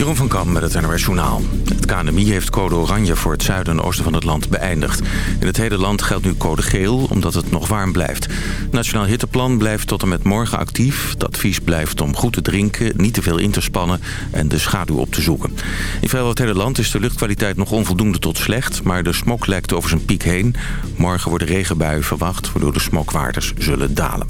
Jeroen van Kam met het NOS Journaal. Het KNMI heeft code oranje voor het zuiden en oosten van het land beëindigd. In het hele land geldt nu code geel, omdat het nog warm blijft. Nationaal Hitteplan blijft tot en met morgen actief. Het advies blijft om goed te drinken, niet te veel in te spannen en de schaduw op te zoeken. In vrijwel het hele land is de luchtkwaliteit nog onvoldoende tot slecht... maar de smok lijkt over zijn piek heen. Morgen worden regenbuien verwacht, waardoor de smokwaardes zullen dalen.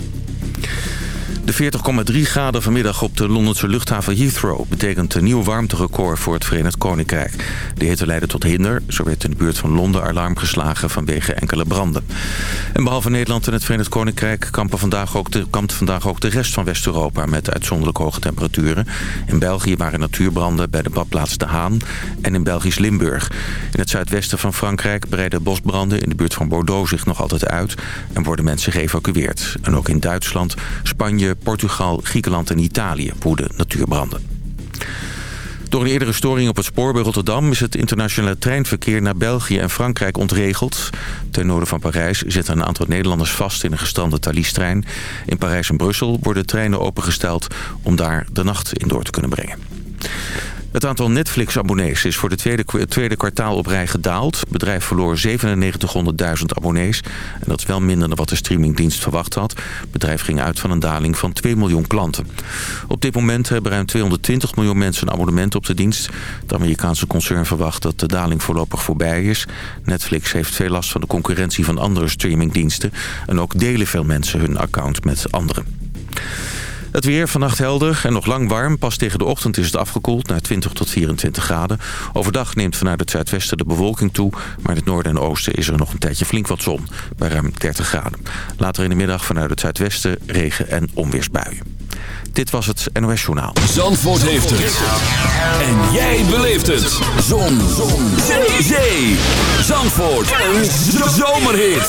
De 40,3 graden vanmiddag op de Londense luchthaven Heathrow... betekent een nieuw warmterecord voor het Verenigd Koninkrijk. De hitte leidde tot hinder. Zo werd in de buurt van Londen alarm geslagen vanwege enkele branden. En behalve Nederland en het Verenigd Koninkrijk... kampt vandaag ook de rest van West-Europa... met uitzonderlijk hoge temperaturen. In België waren natuurbranden bij de badplaats De Haan... en in Belgisch Limburg. In het zuidwesten van Frankrijk breiden bosbranden... in de buurt van Bordeaux zich nog altijd uit... en worden mensen geëvacueerd. En ook in Duitsland, Spanje, Portugal, Griekenland en Italië woeden natuurbranden. Door een eerdere storing op het spoor bij Rotterdam... is het internationale treinverkeer naar België en Frankrijk ontregeld. Ten noorden van Parijs zitten een aantal Nederlanders vast in een gestrande Thalys-trein. In Parijs en Brussel worden treinen opengesteld om daar de nacht in door te kunnen brengen. Het aantal Netflix-abonnees is voor de tweede, tweede kwartaal op rij gedaald. Het bedrijf verloor 9700.000 abonnees. En dat is wel minder dan wat de streamingdienst verwacht had. Het bedrijf ging uit van een daling van 2 miljoen klanten. Op dit moment hebben ruim 220 miljoen mensen een abonnement op de dienst. Het Amerikaanse concern verwacht dat de daling voorlopig voorbij is. Netflix heeft veel last van de concurrentie van andere streamingdiensten. En ook delen veel mensen hun account met anderen. Het weer vannacht helder en nog lang warm. Pas tegen de ochtend is het afgekoeld naar 20 tot 24 graden. Overdag neemt vanuit het zuidwesten de bewolking toe. Maar in het noorden en oosten is er nog een tijdje flink wat zon. Bij ruim 30 graden. Later in de middag vanuit het zuidwesten regen- en onweersbuien. Dit was het NOS Journaal. Zandvoort heeft het. En jij beleeft het. Zon. Zon. Zee. Zandvoort. Een zomerhit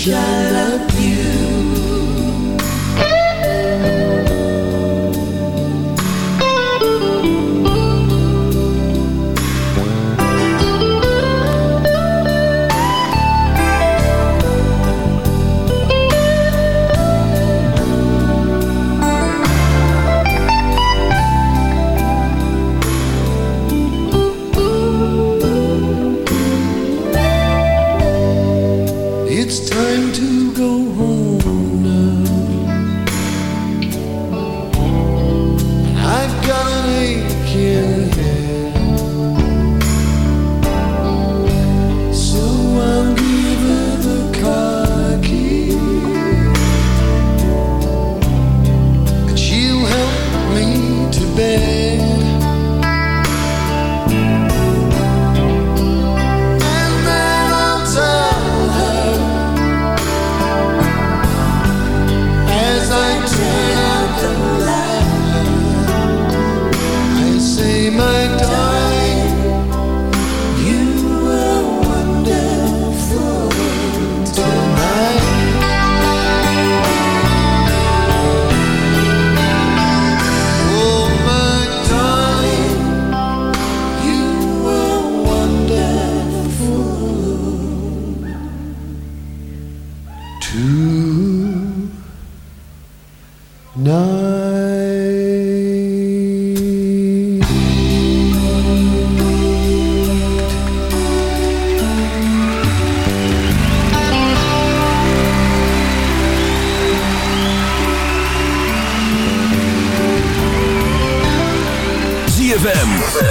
shine.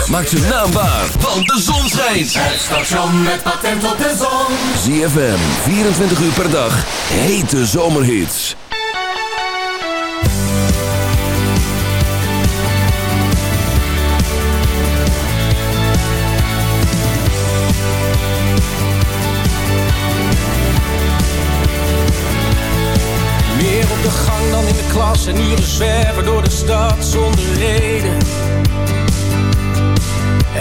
Maakt zijn naam waar, want de zon schijnt. Het station met patent op de zon. ZFM, 24 uur per dag, hete zomerhits. Meer op de gang dan in de klas en uren zwerven door de stad zonder reden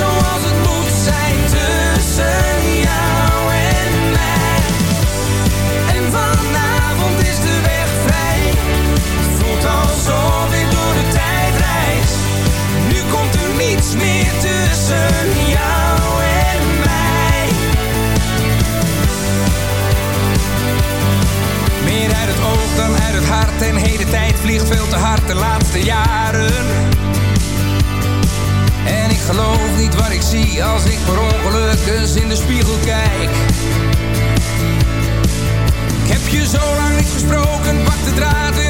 Zoals het moet zijn tussen jou en mij. En vanavond is de weg vrij. Het voelt alsof ik door de tijd reis. Nu komt er niets meer tussen jou en mij. Meer uit het oog dan uit het hart. En hele tijd vliegt veel te hard de laatste jaren. Geloof niet wat ik zie als ik per ongeluk eens in de spiegel kijk. Ik heb je zo lang niet gesproken, pak de draad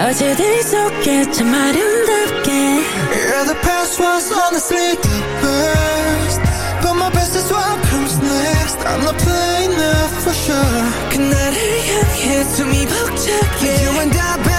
어제들이 속에 참 아름답게. Yeah, the past was honestly the best. But my best is what comes next. I'm not playing that for sure. 그날을 향해 숨이 벅차게. You and I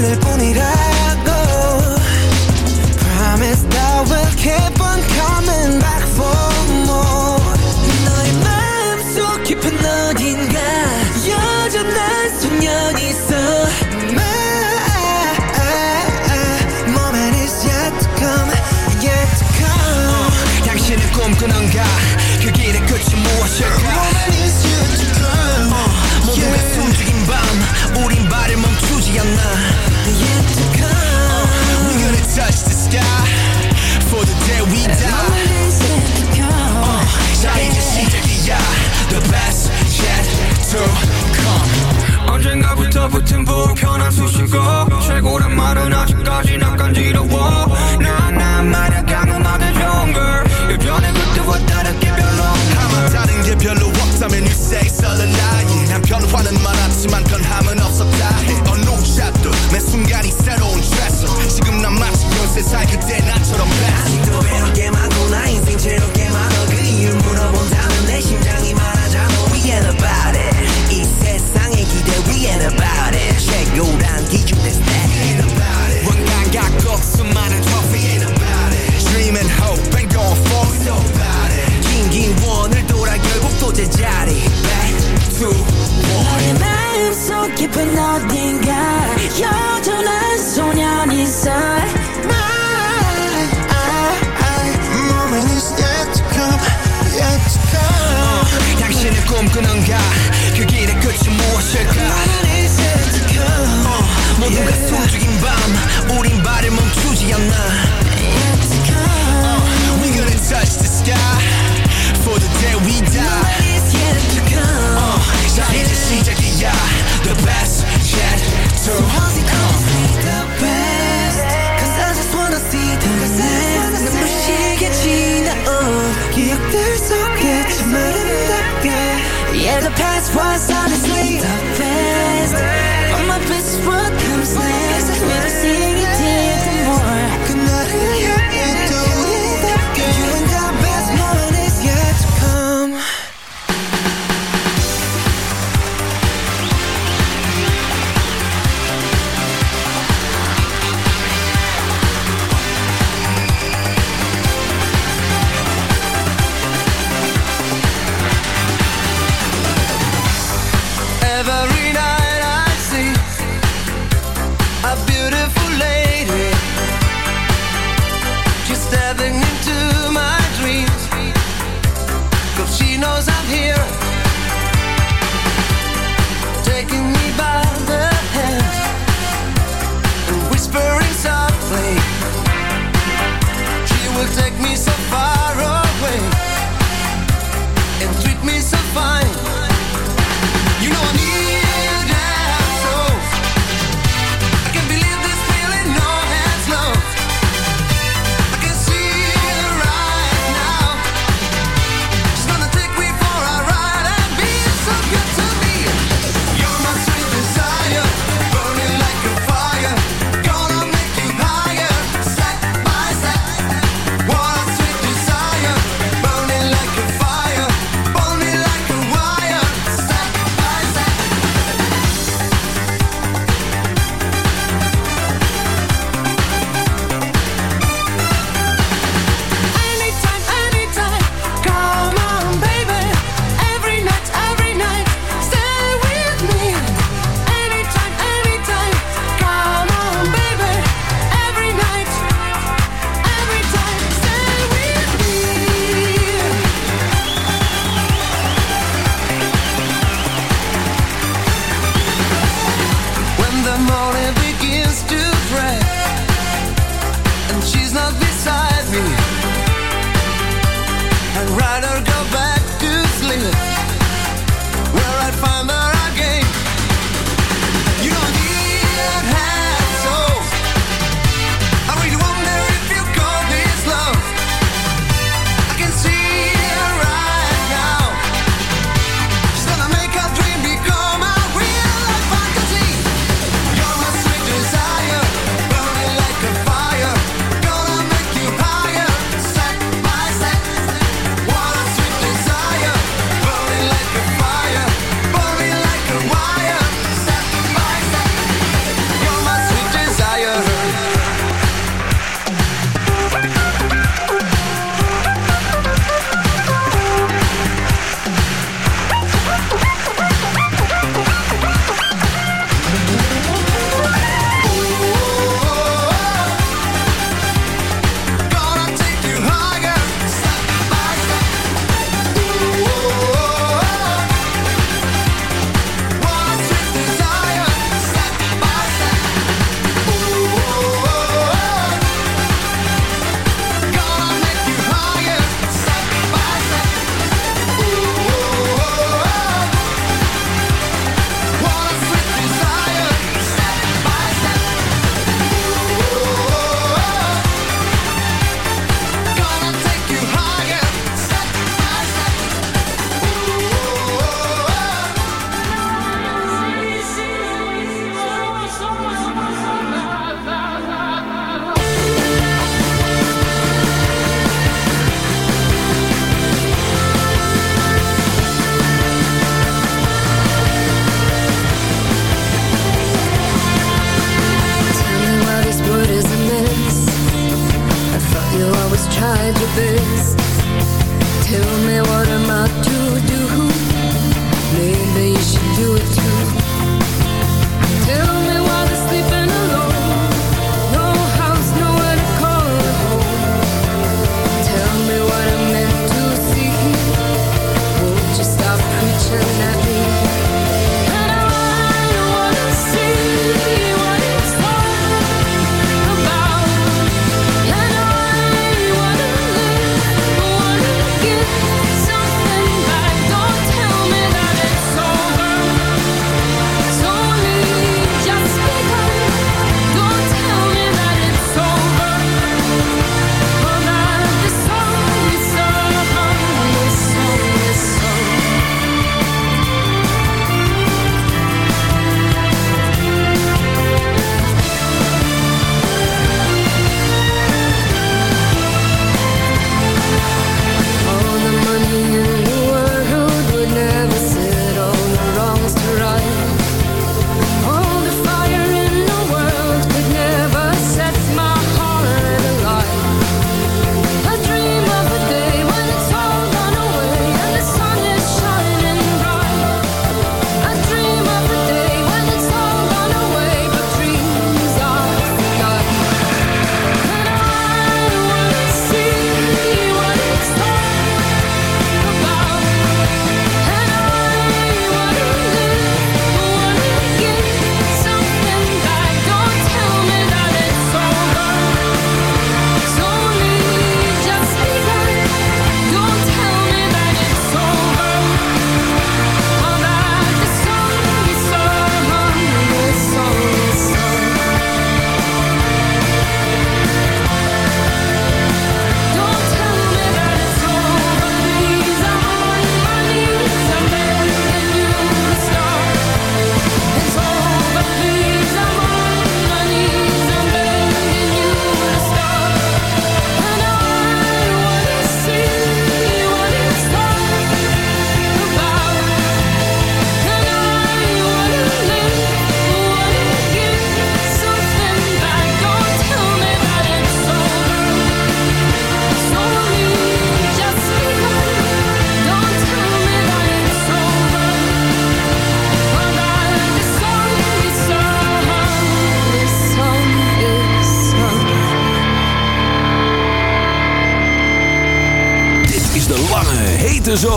널 보니라고. Promise I will keep 붙은 불편한 수식어 최고란 말은 아직까지 난 간지러워 나나 말야 가늠하게 좋은 걸 예전에 그때와 다르게 별로 없다면 다른 게 별로 없다면 you say 썰은 나이 난 변화는 많았지만 변함은 없었다 해 어느 샷도 매 순간이 새로운 트레서 지금 난 마치 연세 살 그때 나처럼 blessed 아직도 배울 게 많고 나 인생 채울 게 많아 그 이유 물어본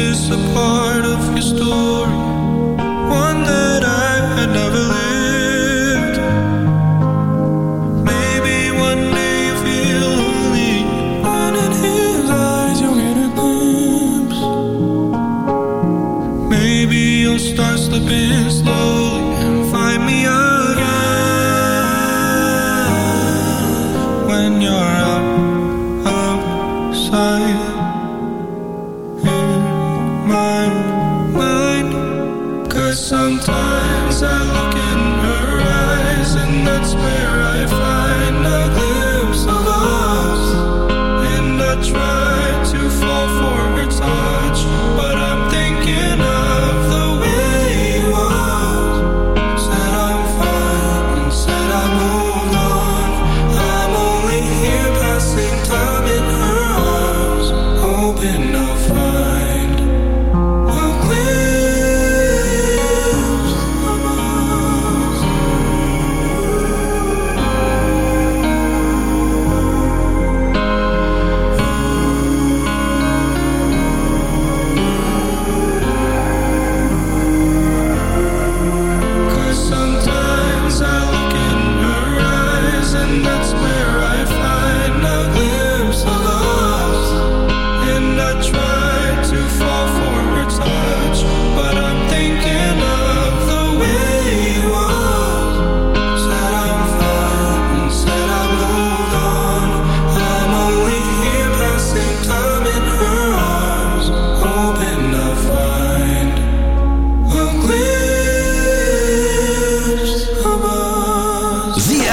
is a part of your story.